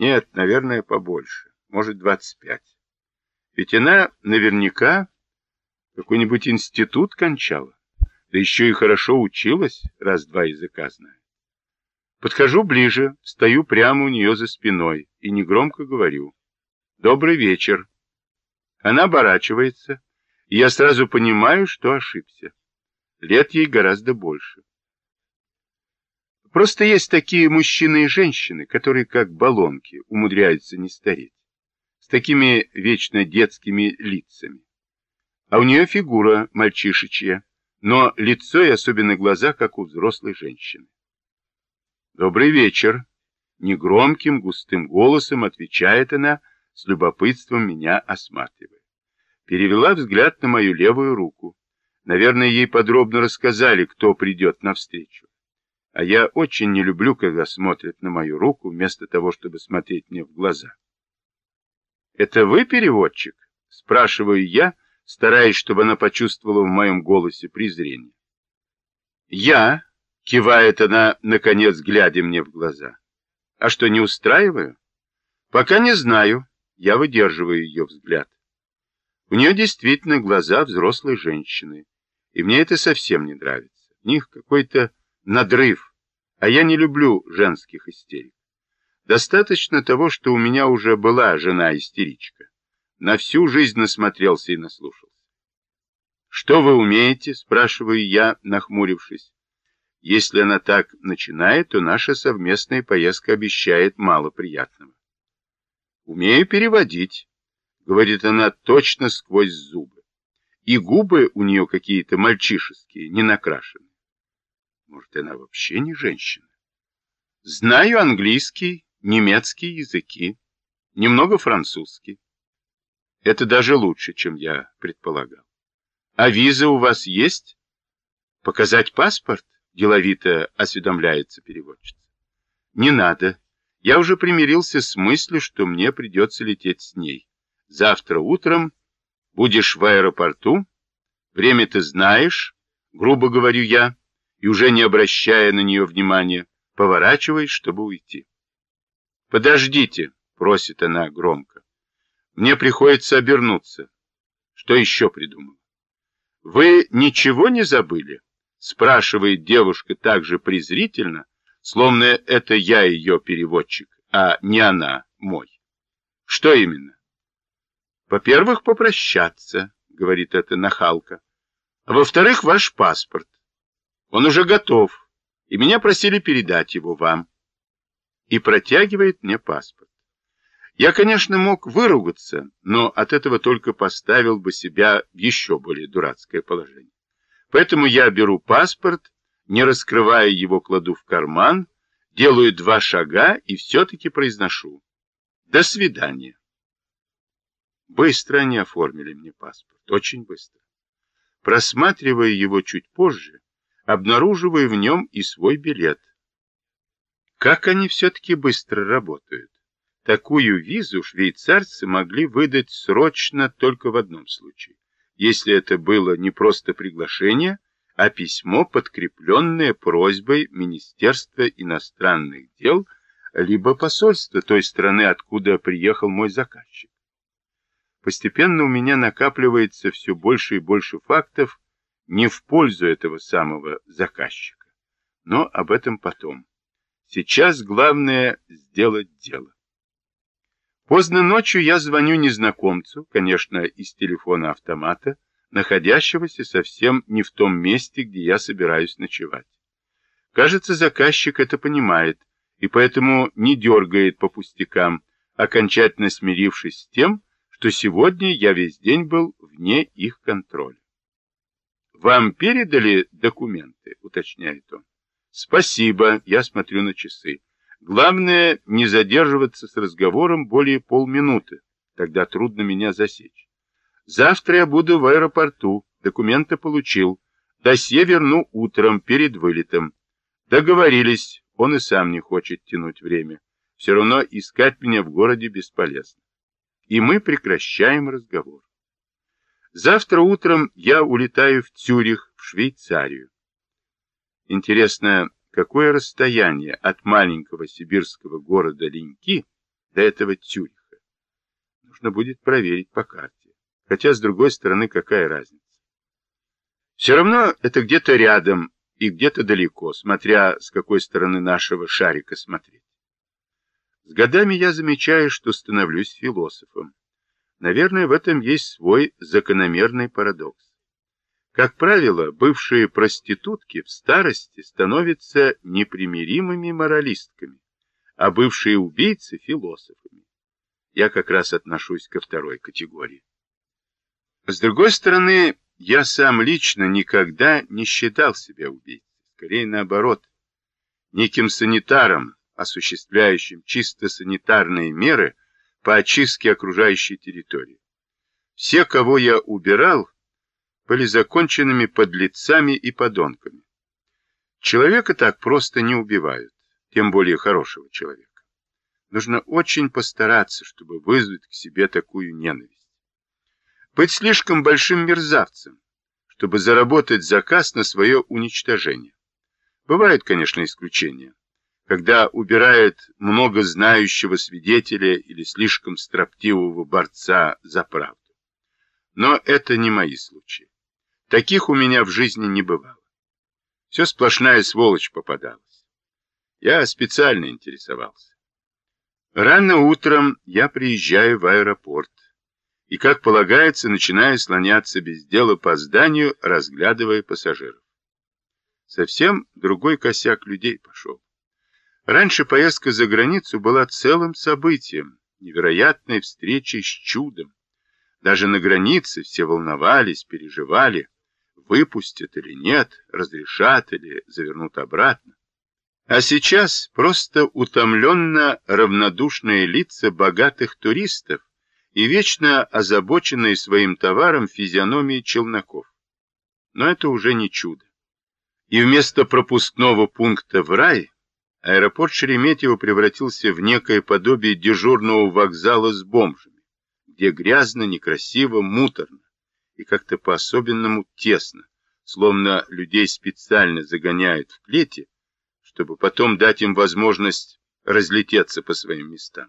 Нет, наверное, побольше. Может, 25. Ведь она наверняка какой-нибудь институт кончала. Да еще и хорошо училась, раз-два языка знает. Подхожу ближе, стою прямо у нее за спиной и негромко говорю. «Добрый вечер». Она оборачивается, и я сразу понимаю, что ошибся. Лет ей гораздо больше. Просто есть такие мужчины и женщины, которые, как баллонки, умудряются не стареть. С такими вечно детскими лицами. А у нее фигура мальчишечья, но лицо и особенно глаза, как у взрослой женщины. «Добрый вечер!» Негромким, густым голосом отвечает она, с любопытством меня осматривая. Перевела взгляд на мою левую руку. Наверное, ей подробно рассказали, кто придет навстречу. А я очень не люблю, когда смотрят на мою руку, вместо того, чтобы смотреть мне в глаза. «Это вы переводчик?» — спрашиваю я, стараясь, чтобы она почувствовала в моем голосе презрение. «Я», — кивает она, наконец, глядя мне в глаза. «А что, не устраиваю?» «Пока не знаю». Я выдерживаю ее взгляд. У нее действительно глаза взрослой женщины, и мне это совсем не нравится. В них какой-то надрыв, а я не люблю женских истерик. Достаточно того, что у меня уже была жена-истеричка. На всю жизнь насмотрелся и наслушался. «Что вы умеете?» — спрашиваю я, нахмурившись. Если она так начинает, то наша совместная поездка обещает мало приятного. «Умею переводить», — говорит она точно сквозь зубы. И губы у нее какие-то мальчишеские, не накрашены. Может, она вообще не женщина? Знаю английский, немецкий языки, немного французский. Это даже лучше, чем я предполагал. А виза у вас есть? Показать паспорт? Деловито осведомляется переводчица. Не надо. Я уже примирился с мыслью, что мне придется лететь с ней. Завтра утром будешь в аэропорту. Время ты знаешь, грубо говорю я и уже не обращая на нее внимания, поворачиваясь, чтобы уйти. «Подождите», — просит она громко. «Мне приходится обернуться. Что еще придумал?» «Вы ничего не забыли?» — спрашивает девушка так же презрительно, словно это я ее переводчик, а не она мой. «Что именно?» «Во-первых, попрощаться», — говорит эта нахалка. «А во-вторых, ваш паспорт. Он уже готов, и меня просили передать его вам. И протягивает мне паспорт. Я, конечно, мог выругаться, но от этого только поставил бы себя в еще более дурацкое положение. Поэтому я беру паспорт, не раскрывая его, кладу в карман, делаю два шага и все-таки произношу. До свидания. Быстро они оформили мне паспорт, очень быстро. Просматривая его чуть позже, обнаруживая в нем и свой билет. Как они все-таки быстро работают. Такую визу швейцарцы могли выдать срочно только в одном случае, если это было не просто приглашение, а письмо, подкрепленное просьбой Министерства иностранных дел, либо посольства той страны, откуда приехал мой заказчик. Постепенно у меня накапливается все больше и больше фактов, не в пользу этого самого заказчика. Но об этом потом. Сейчас главное сделать дело. Поздно ночью я звоню незнакомцу, конечно, из телефона автомата, находящегося совсем не в том месте, где я собираюсь ночевать. Кажется, заказчик это понимает, и поэтому не дергает по пустякам, окончательно смирившись с тем, что сегодня я весь день был вне их контроля. «Вам передали документы?» — уточняет он. «Спасибо», — я смотрю на часы. «Главное, не задерживаться с разговором более полминуты, тогда трудно меня засечь. Завтра я буду в аэропорту, документы получил, досье верну утром перед вылетом. Договорились, он и сам не хочет тянуть время. Все равно искать меня в городе бесполезно. И мы прекращаем разговор. Завтра утром я улетаю в Цюрих, в Швейцарию. Интересно, какое расстояние от маленького сибирского города Леньки до этого Тюриха? Нужно будет проверить по карте. Хотя, с другой стороны, какая разница? Все равно это где-то рядом и где-то далеко, смотря с какой стороны нашего шарика смотреть. С годами я замечаю, что становлюсь философом. Наверное, в этом есть свой закономерный парадокс. Как правило, бывшие проститутки в старости становятся непримиримыми моралистками, а бывшие убийцы – философами. Я как раз отношусь ко второй категории. С другой стороны, я сам лично никогда не считал себя убийцей, скорее наоборот, неким санитаром, осуществляющим чисто санитарные меры по очистке окружающей территории. Все, кого я убирал, были законченными подлецами и подонками. Человека так просто не убивают, тем более хорошего человека. Нужно очень постараться, чтобы вызвать к себе такую ненависть. Быть слишком большим мерзавцем, чтобы заработать заказ на свое уничтожение. Бывают, конечно, исключения, когда убирают много знающего свидетеля или слишком строптивого борца за правду. Но это не мои случаи. Таких у меня в жизни не бывало. Все сплошная сволочь попадалась. Я специально интересовался. Рано утром я приезжаю в аэропорт и, как полагается, начинаю слоняться без дела по зданию, разглядывая пассажиров. Совсем другой косяк людей пошел. Раньше поездка за границу была целым событием, невероятной встречей с чудом. Даже на границе все волновались, переживали выпустят или нет, разрешат или завернут обратно. А сейчас просто утомленно равнодушные лица богатых туристов и вечно озабоченные своим товаром физиономии челноков. Но это уже не чудо. И вместо пропускного пункта в рай аэропорт Шереметьево превратился в некое подобие дежурного вокзала с бомжами, где грязно, некрасиво, муторно и как-то по-особенному тесно, словно людей специально загоняют в клети, чтобы потом дать им возможность разлететься по своим местам.